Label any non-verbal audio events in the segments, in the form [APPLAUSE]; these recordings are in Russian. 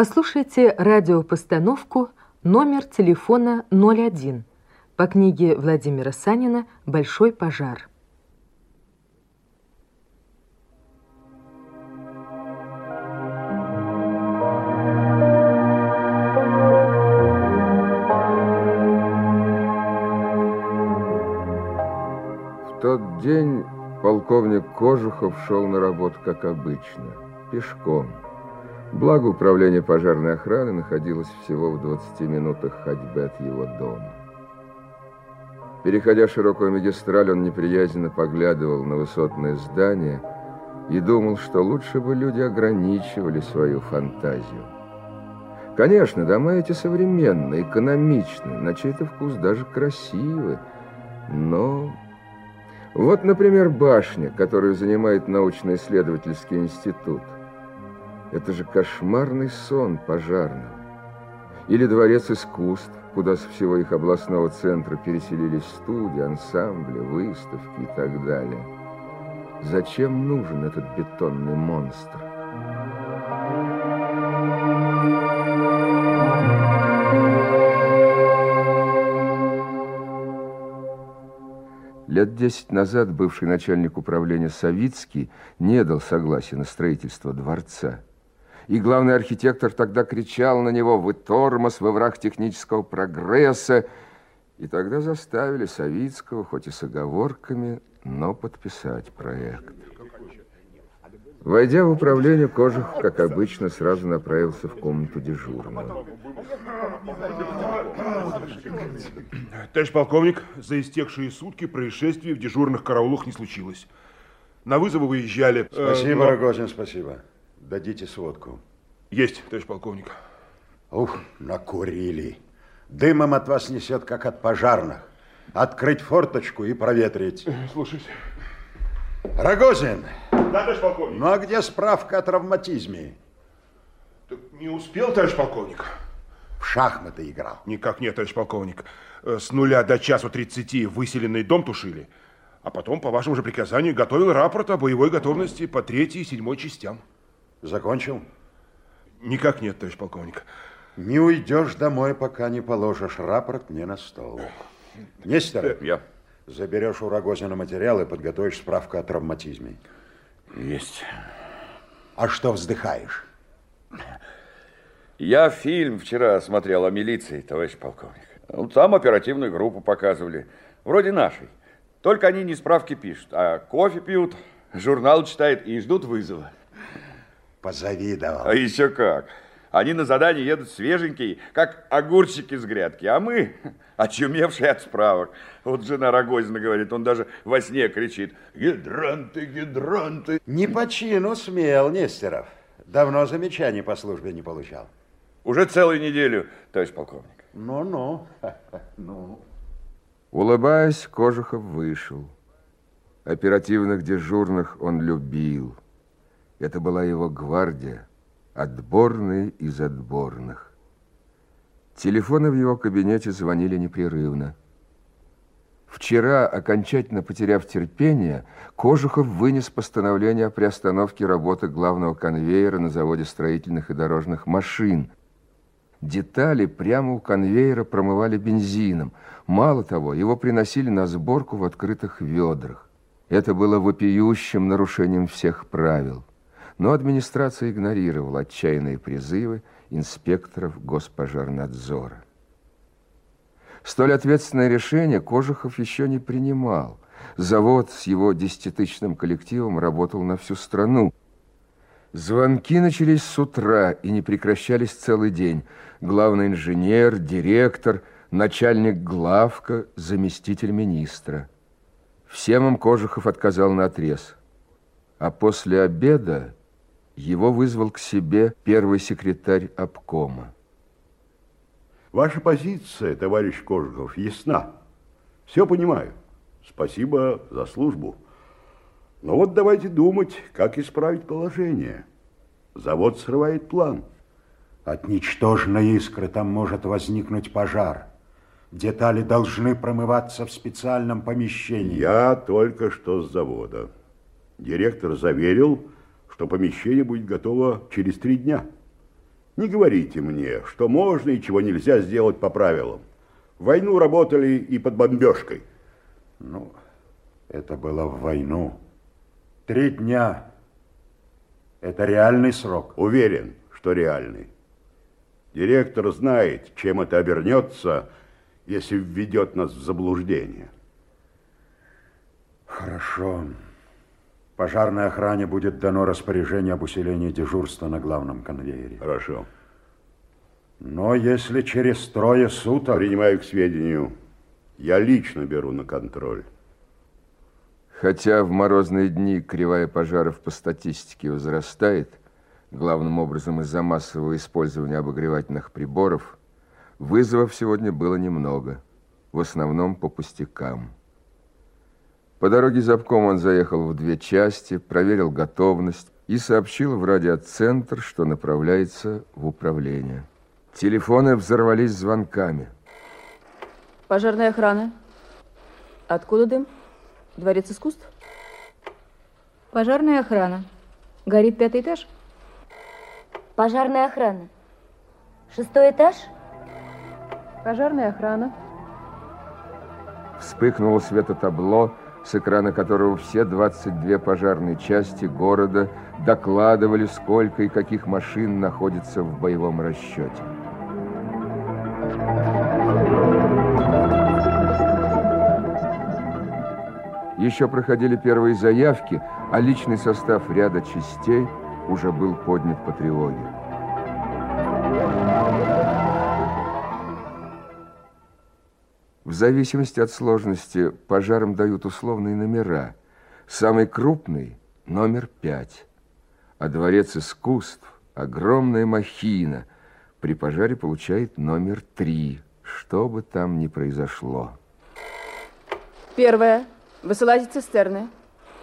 Послушайте радиопостановку номер телефона 01 по книге Владимира Санина «Большой пожар». В тот день полковник Кожухов шел на работу, как обычно, пешком. Благо, управление пожарной охраны находилось всего в 20 минутах ходьбы от его дома. Переходя широкую магистраль, он неприязненно поглядывал на высотное здание и думал, что лучше бы люди ограничивали свою фантазию. Конечно, дома эти современные, экономичные, на чей-то вкус даже красивы, но... Вот, например, башня, которую занимает научно-исследовательский институт – это же кошмарный сон пожарного. Или дворец искусств, куда со всего их областного центра переселились студии, ансамбли, выставки и так далее. Зачем нужен этот бетонный монстр? Лет десять назад бывший начальник управления Савицкий не дал согласия на строительство дворца. И главный архитектор тогда кричал на него «Вы тормоз, вы враг технического прогресса!» И тогда заставили Савицкого, хоть и с оговорками, но подписать проект. Войдя в управление, Кожух, как обычно, сразу направился в комнату дежурного. Товарищ полковник, за истекшие сутки происшествий в дежурных караулах не случилось. На вызовы выезжали... Спасибо, э, Рогозин, спасибо. Дадите сводку. Есть, товарищ полковник. Ух, накурили. Дымом от вас несет, как от пожарных. Открыть форточку и проветрить. Слушаюсь. Рогозин. Да, товарищ полковник. Ну, а где справка о травматизме? Так не успел, товарищ полковник. В шахматы играл? Никак нет, товарищ полковник. Э, с нуля до часу тридцати выселенный дом тушили. А потом, по вашему же приказанию, готовил рапорт о боевой готовности по третьей и седьмой частям. Закончил? Никак нет, товарищ полковник. Не уйдешь домой, пока не положишь рапорт мне на стол. Нестер, э, я. заберешь у Рогозина материал и подготовишь справку о травматизме. Есть. А что вздыхаешь? Я фильм вчера смотрел о милиции, товарищ полковник. Ну, там оперативную группу показывали. Вроде нашей. Только они не справки пишут, а кофе пьют, журнал читают и ждут вызова. Позавидовал. А еще как. Они на задание едут свеженькие, как огурчики с грядки, а мы [LAUGHS] очумевшие от справок. Вот жена Рогозина говорит, он даже во сне кричит, гидранты, гидранты. Не по чину смел, Нестеров. Давно замечаний по службе не получал. Уже целую неделю, товарищ полковник. Ну-ну, [LAUGHS] ну. Улыбаясь, Кожухов вышел. Оперативных дежурных он любил. Это была его гвардия, отборные из отборных. Телефоны в его кабинете звонили непрерывно. Вчера, окончательно потеряв терпение, Кожухов вынес постановление о приостановке работы главного конвейера на заводе строительных и дорожных машин. Детали прямо у конвейера промывали бензином. Мало того, его приносили на сборку в открытых ведрах. Это было вопиющим нарушением всех правил. Но администрация игнорировала отчаянные призывы инспекторов госпожарнадзора. Столь ответственное решение Кожухов еще не принимал. Завод с его десятитысячным коллективом работал на всю страну. Звонки начались с утра и не прекращались целый день. Главный инженер, директор, начальник главка, заместитель министра. Всем им Кожухов отказал на отрез. А после обеда его вызвал к себе первый секретарь обкома. Ваша позиция, товарищ Кожухов, ясна. Все понимаю. Спасибо за службу. Но вот давайте думать, как исправить положение. Завод срывает план. От ничтожной искры там может возникнуть пожар. Детали должны промываться в специальном помещении. Я только что с завода. Директор заверил, что помещение будет готово через три дня. Не говорите мне, что можно и чего нельзя сделать по правилам. В войну работали и под бомбежкой. Ну, это было в войну. Три дня. Это реальный срок. Уверен, что реальный. Директор знает, чем это обернется, если введет нас в заблуждение. Хорошо. Пожарной охране будет дано распоряжение об усилении дежурства на главном конвейере. Хорошо. Но если через трое суток... Принимаю к сведению. Я лично беру на контроль. Хотя в морозные дни кривая пожаров по статистике возрастает, главным образом из-за массового использования обогревательных приборов, вызовов сегодня было немного, в основном по пустякам. По дороге за обком он заехал в две части, проверил готовность и сообщил в радиоцентр, что направляется в управление. Телефоны взорвались звонками. Пожарная охрана. Откуда дым? Дворец искусств? Пожарная охрана. Горит пятый этаж? Пожарная охрана. Шестой этаж? Пожарная охрана. Вспыхнуло светотабло, с экрана которого все 22 пожарные части города докладывали, сколько и каких машин находится в боевом расчете. Еще проходили первые заявки, а личный состав ряда частей уже был поднят по тревоге. В зависимости от сложности пожарам дают условные номера. Самый крупный – номер пять. А дворец искусств – огромная махина. При пожаре получает номер три, что бы там ни произошло. Первое. Высылайте цистерны.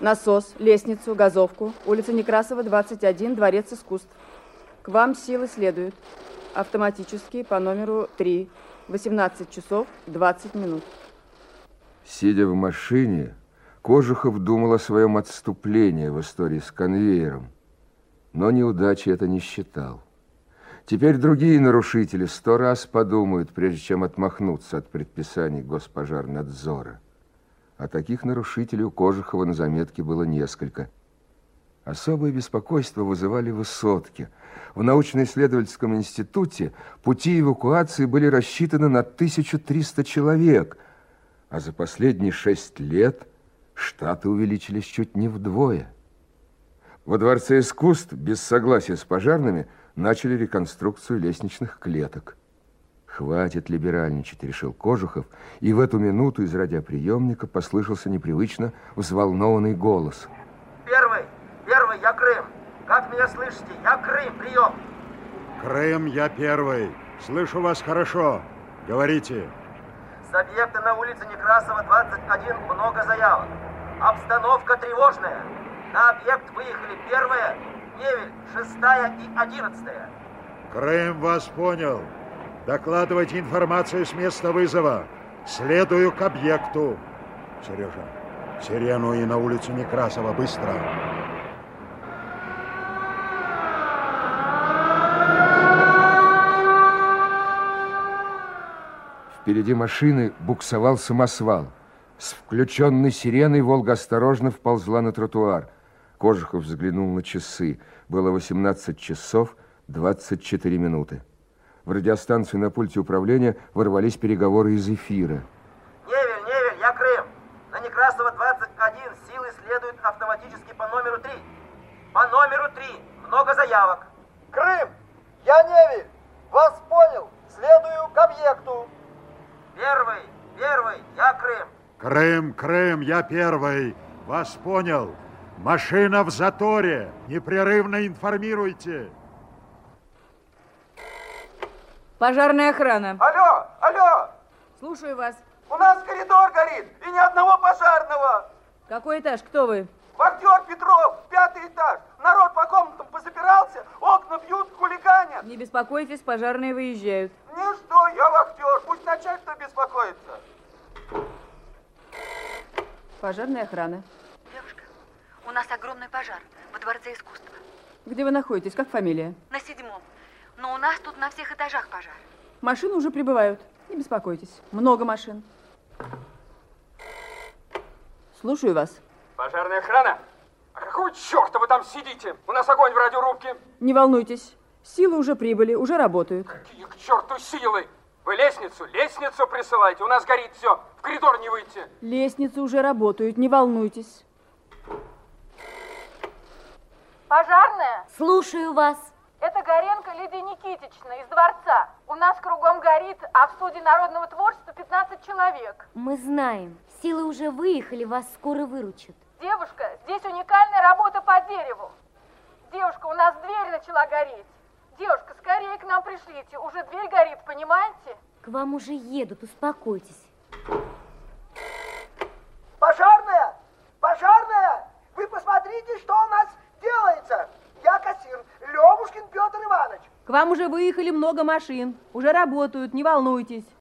Насос, лестницу, газовку. Улица Некрасова, 21, Дворец искусств. К вам силы следуют. Автоматически по номеру 3. 18 часов 20 минут. Сидя в машине, Кожухов думал о своем отступлении в истории с конвейером, но неудачи это не считал. Теперь другие нарушители сто раз подумают, прежде чем отмахнуться от предписаний Госпожарнадзора. А таких нарушителей у Кожухова на заметке было несколько. Особое беспокойство вызывали высотки. В научно-исследовательском институте пути эвакуации были рассчитаны на 1300 человек, а за последние шесть лет штаты увеличились чуть не вдвое. Во Дворце искусств без согласия с пожарными начали реконструкцию лестничных клеток. Хватит либеральничать, решил Кожухов, и в эту минуту из радиоприемника послышался непривычно взволнованный голос. Крым. Как меня слышите? Я Крым, прием. Крым, я первый. Слышу вас хорошо. Говорите. С объекта на улице Некрасова, 21, много заявок. Обстановка тревожная. На объект выехали первая, Невель, шестая и одиннадцатая. Крым вас понял. Докладывайте информацию с места вызова. Следую к объекту. Сережа, сирену и на улицу Некрасова. Быстро. Впереди машины буксовал самосвал. С включенной сиреной «Волга» осторожно вползла на тротуар. Кожухов взглянул на часы. Было 18 часов 24 минуты. В радиостанцию на пульте управления ворвались переговоры из эфира. Невель, Невель, я Крым. На Некрасова, 21, силы следуют автоматически по номеру 3. По номеру 3. Много заявок. Крым, я Невель. Вас понял. Следую к объекту. Первый, первый, я Крым. Крым, Крым, я первый. Вас понял. Машина в заторе. Непрерывно информируйте. Пожарная охрана. Алло, алло. Слушаю вас. У нас коридор горит и ни одного пожарного. Какой этаж? Кто вы? Вахтер Петров, пятый этаж. Народ по комнатам позапирался, окна бьют, хулиганят. Не беспокойтесь, пожарные выезжают. Не что, я вахтер, пусть начальство беспокоится. Пожарная охрана. Девушка, у нас огромный пожар во Дворце искусства. Где вы находитесь? Как фамилия? На седьмом. Но у нас тут на всех этажах пожар. Машины уже прибывают. Не беспокойтесь. Много машин. Слушаю вас. Пожарная охрана? А какого черта вы там сидите? У нас огонь в радиорубке. Не волнуйтесь. Силы уже прибыли, уже работают. Какие к черту силы? Вы лестницу, лестницу присылайте. У нас горит все. В коридор не выйти. Лестницы уже работают, не волнуйтесь. Пожарная? Слушаю вас. Это Горенко Лидия Никитична из дворца. У нас кругом горит, а в студии народного творчества 15 человек. Мы знаем. Силы уже выехали, вас скоро выручат. Девушка, здесь уникальная работа по дереву. Девушка, у нас дверь начала гореть. Девушка, скорее к нам пришлите. Уже дверь горит, понимаете? К вам уже едут, успокойтесь. Пожарная! Пожарная! Вы посмотрите, что у нас делается. Я кассир, Левушкин Петр Иванович. К вам уже выехали много машин. Уже работают, не волнуйтесь.